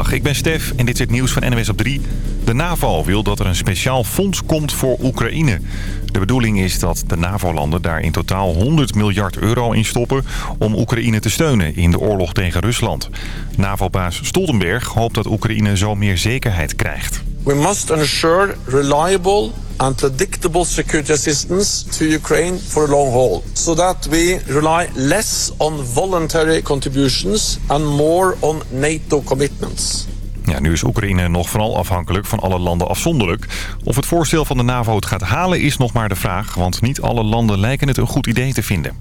Goedemiddag, ik ben Stef en dit is het nieuws van NWS op 3. De NAVO wil dat er een speciaal fonds komt voor Oekraïne. De bedoeling is dat de NAVO-landen daar in totaal 100 miljard euro in stoppen... om Oekraïne te steunen in de oorlog tegen Rusland. NAVO-baas Stoltenberg hoopt dat Oekraïne zo meer zekerheid krijgt. We must ensure reliable and predictable security assistance to Ukraine for a long haul, so that we rely less on voluntary contributions and more on NATO commitments. Ja, nu is Oekraïne nog vooral afhankelijk van alle landen afzonderlijk. Of het voorstel van de NAVO het gaat halen is nog maar de vraag... want niet alle landen lijken het een goed idee te vinden.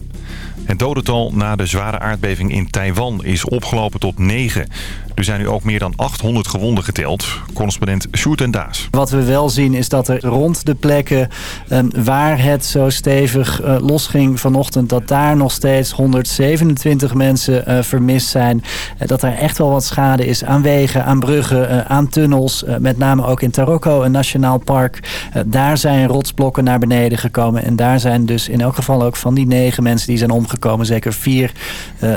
Het dodental na de zware aardbeving in Taiwan is opgelopen tot 9. Er zijn nu ook meer dan 800 gewonden geteld. Correspondent Sjoerd en Daas. Wat we wel zien is dat er rond de plekken ehm, waar het zo stevig uh, losging vanochtend... dat daar nog steeds 127 mensen uh, vermist zijn. Dat er echt wel wat schade is aan wegen, aan bruggen, aan tunnels. met name ook in Taroko, een nationaal park. daar zijn rotsblokken naar beneden gekomen. En daar zijn dus in elk geval ook van die negen mensen die zijn omgekomen... zeker vier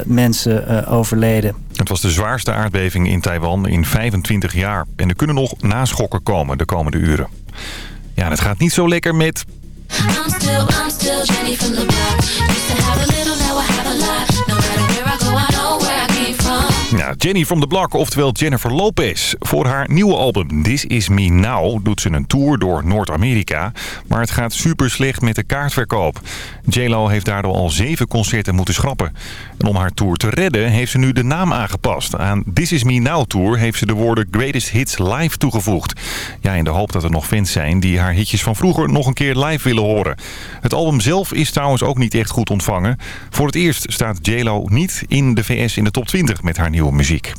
mensen overleden. Het was de zwaarste aardbeving in Taiwan in 25 jaar. En er kunnen nog naschokken komen de komende uren. Ja, het gaat niet zo lekker met... Jenny from the Block, oftewel Jennifer Lopez. Voor haar nieuwe album This Is Me Now doet ze een tour door Noord-Amerika. Maar het gaat super slecht met de kaartverkoop. JLo heeft daardoor al zeven concerten moeten schrappen. En om haar tour te redden heeft ze nu de naam aangepast. Aan This Is Me Now Tour heeft ze de woorden Greatest Hits Live toegevoegd. Ja, in de hoop dat er nog fans zijn die haar hitjes van vroeger nog een keer live willen horen. Het album zelf is trouwens ook niet echt goed ontvangen. Voor het eerst staat JLo niet in de VS in de top 20 met haar nieuwe muziek.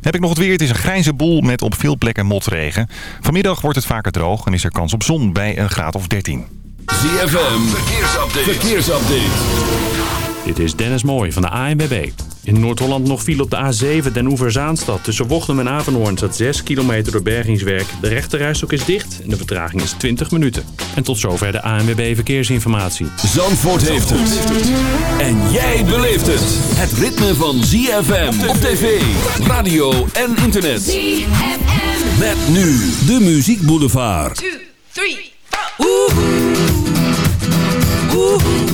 Heb ik nog het weer. Het is een grijze boel met op veel plekken motregen. Vanmiddag wordt het vaker droog en is er kans op zon bij een graad of 13. ZFM, verkeersupdate. verkeersupdate. Dit is Dennis Mooij van de ANWB. In Noord-Holland nog viel op de A7 Den Oever-Zaanstad. Tussen Wochtem en Avenhoorn staat 6 kilometer door bergingswerk. De rechterrijstok is dicht en de vertraging is 20 minuten. En tot zover de ANWB Verkeersinformatie. Zandvoort heeft het. En jij beleeft het. Het ritme van ZFM op tv, radio en internet. ZFM. Met nu de Muziek Boulevard. 2, 3, 4. Oeh.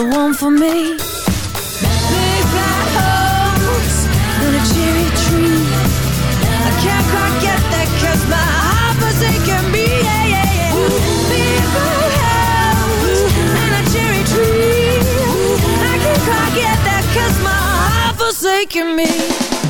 The one for me. Big flat hopes and a cherry tree. I can't quite get that cause my heart forsaken me. Yeah, yeah, yeah. Big flat house and a cherry tree. I can't quite get that cause my heart forsaken me.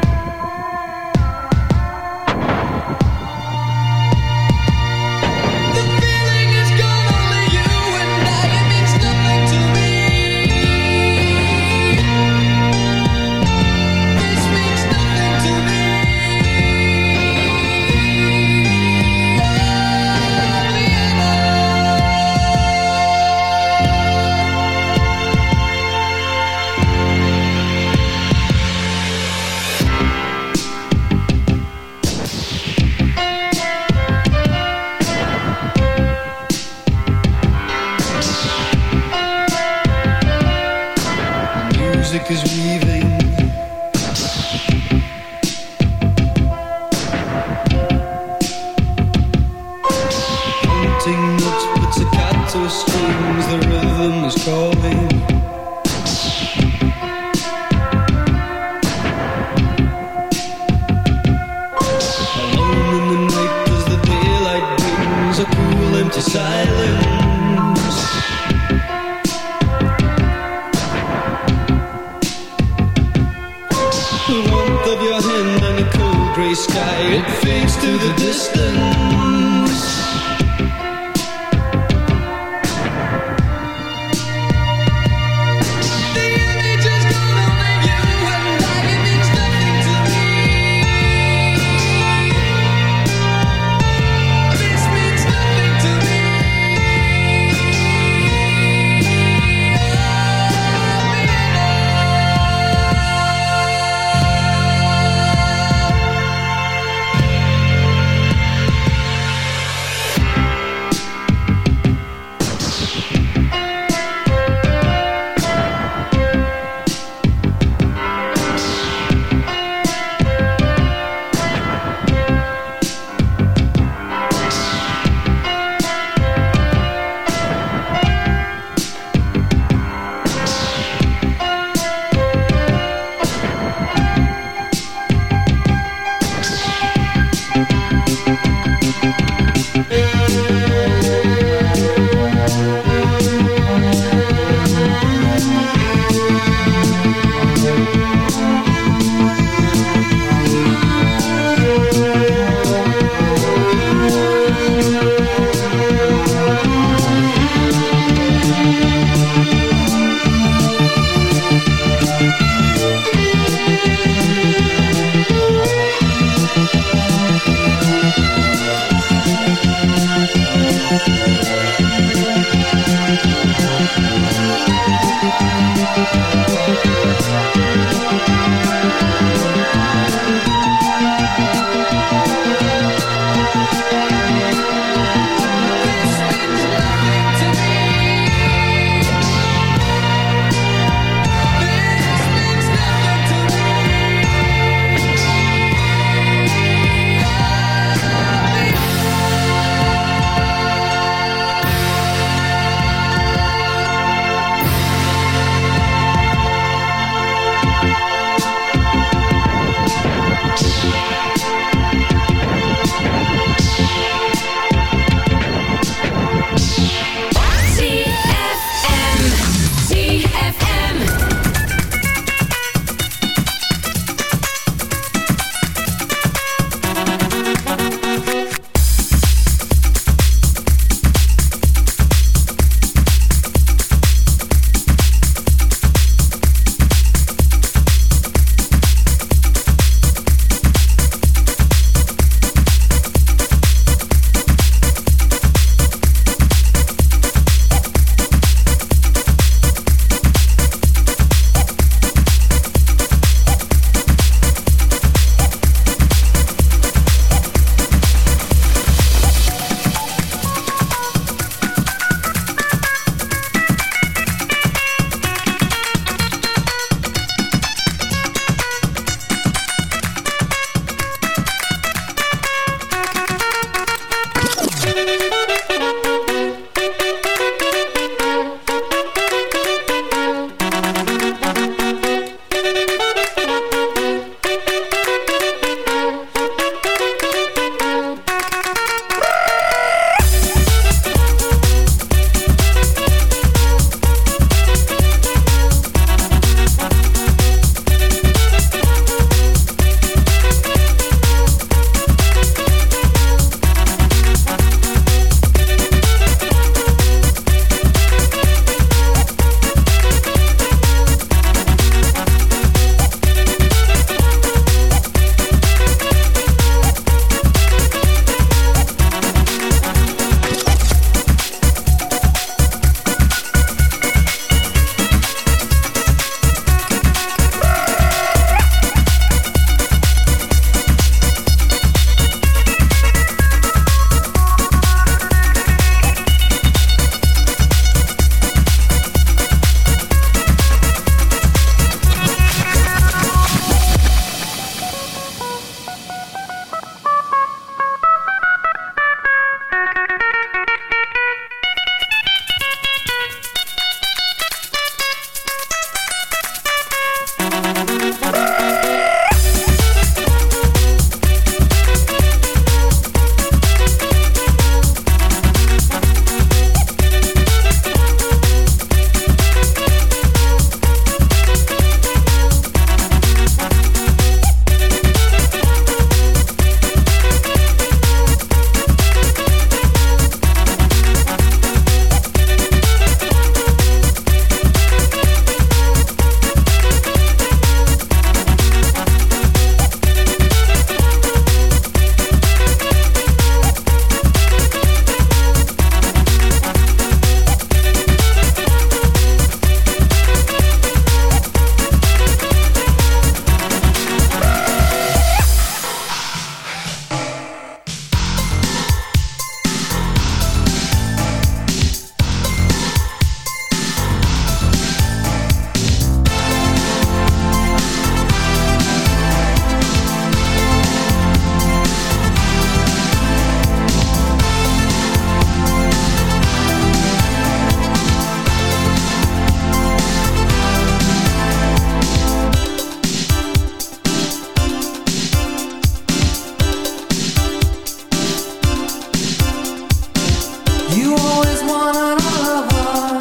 wanna a lover.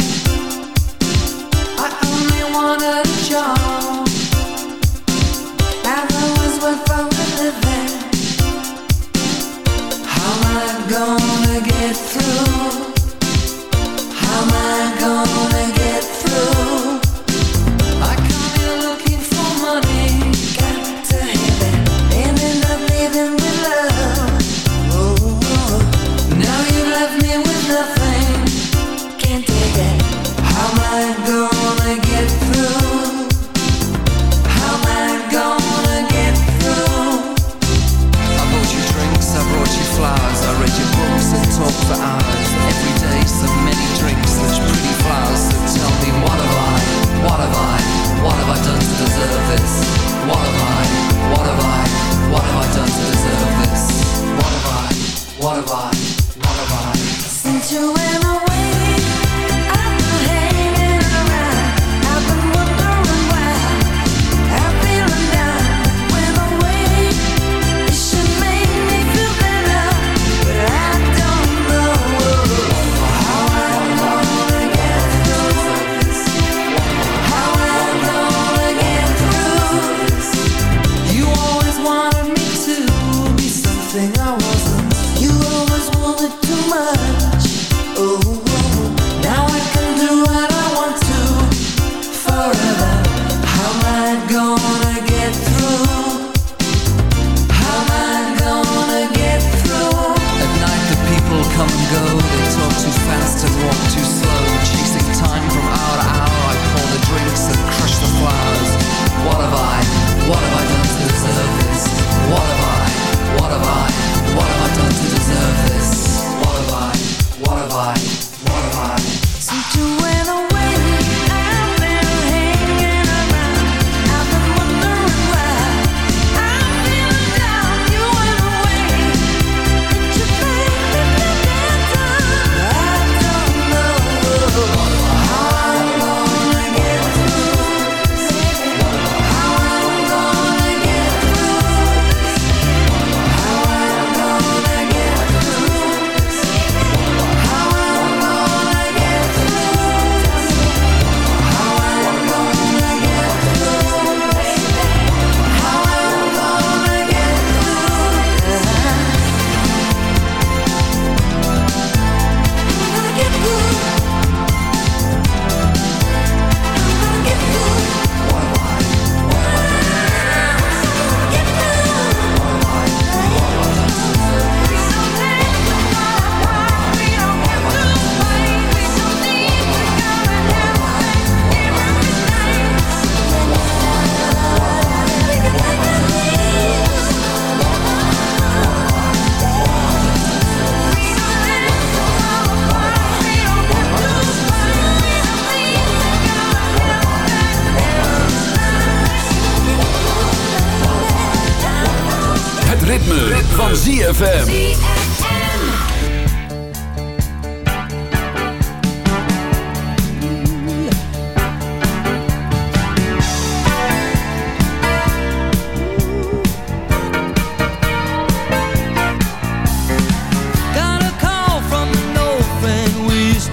I only wanted a job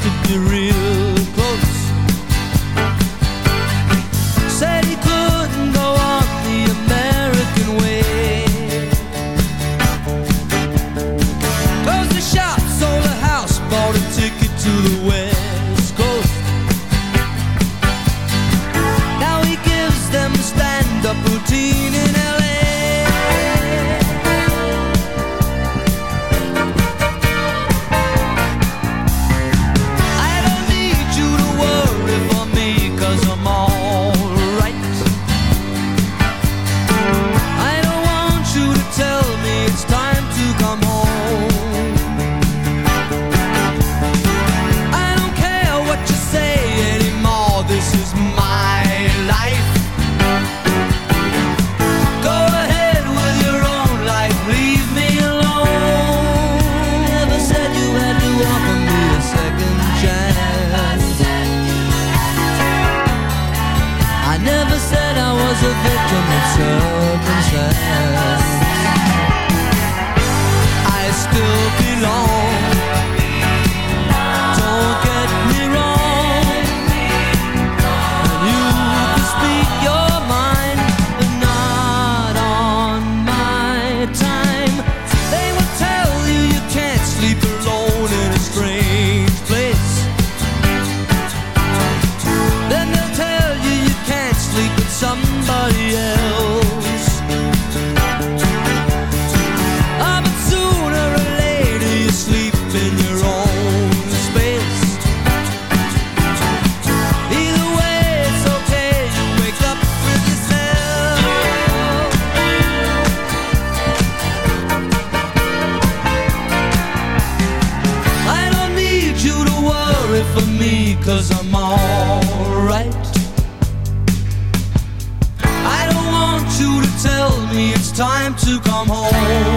to be real. I'm alright. I don't want you to tell me it's time to come home.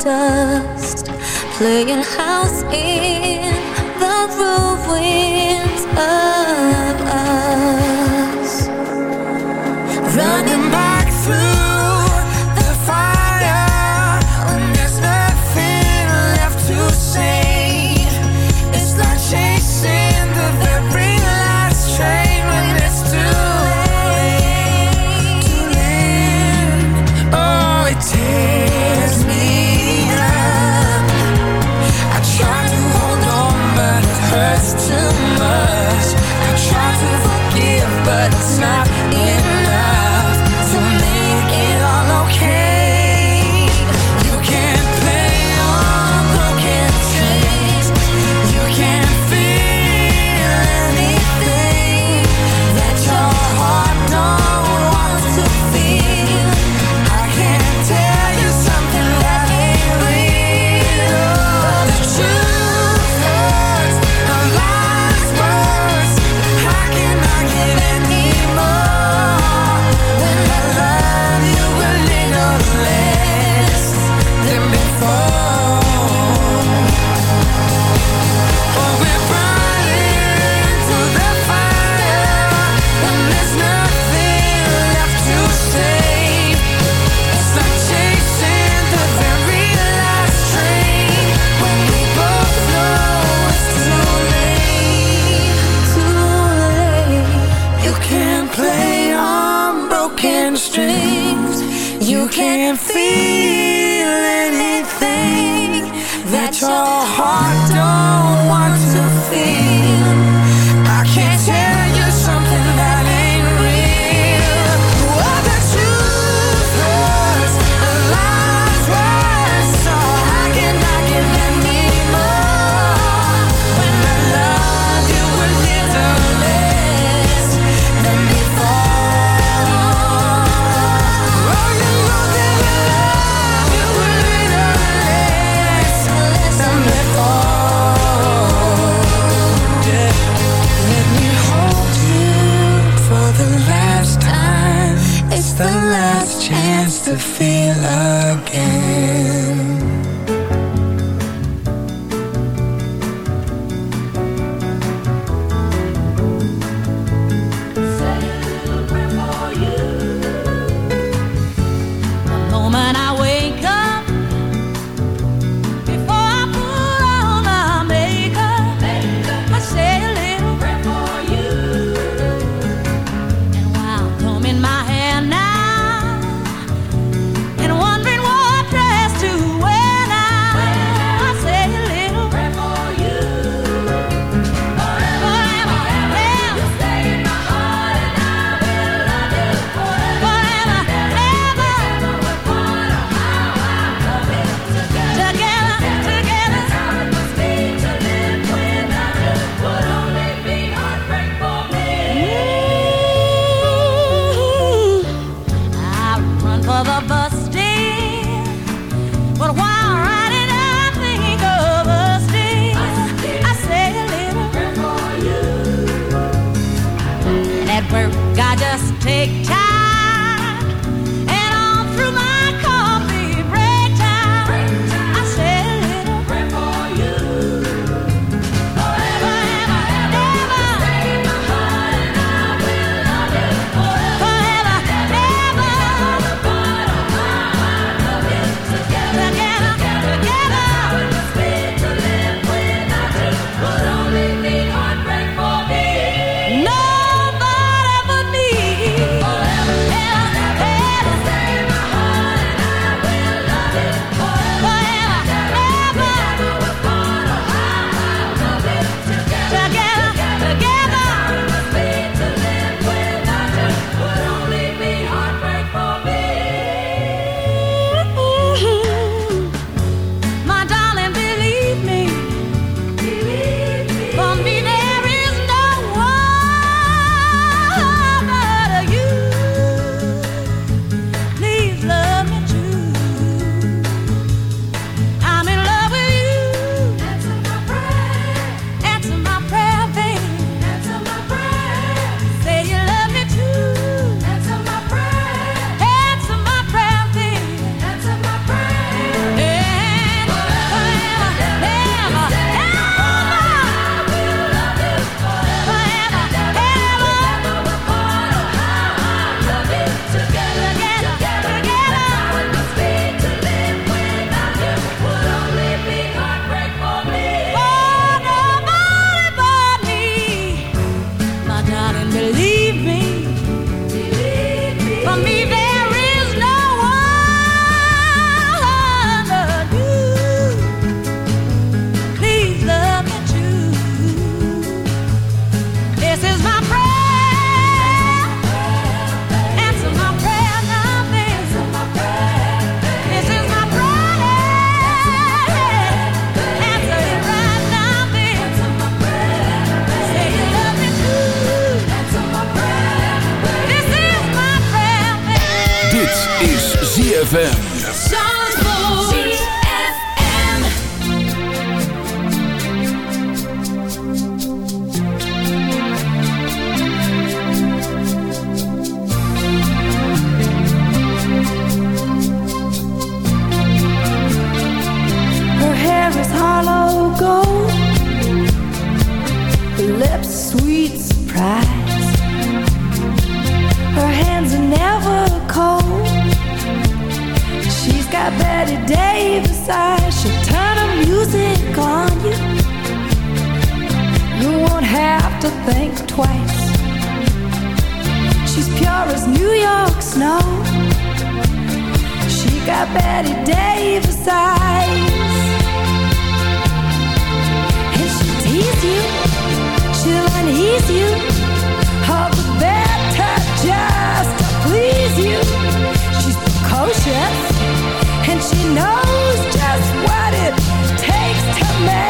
dust, playing house in the room to think twice. She's pure as New York snow. She got Bette Davis eyes. And she'll tease you, she'll unease you. All the better just to please you. She's precocious, and she knows just what it takes to make.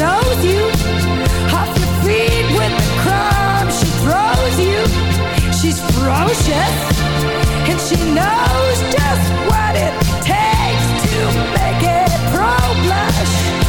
knows you. Off your feet with the crumbs she throws you. She's ferocious And she knows just what it takes to make it pro-blush.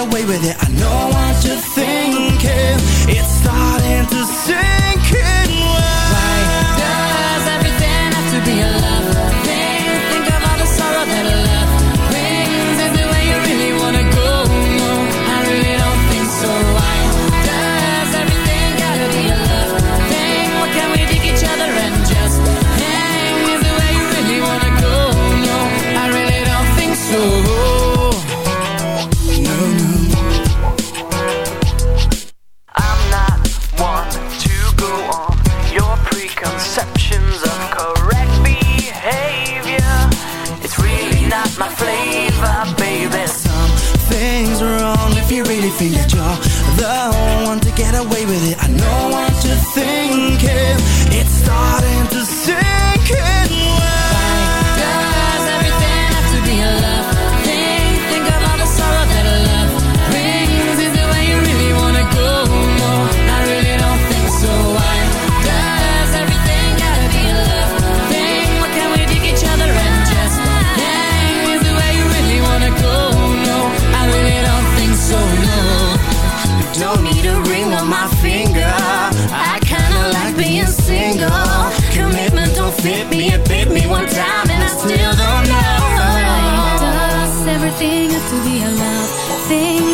away with it. I know what you're thinking. It's starting to sink the one to get away with it. I know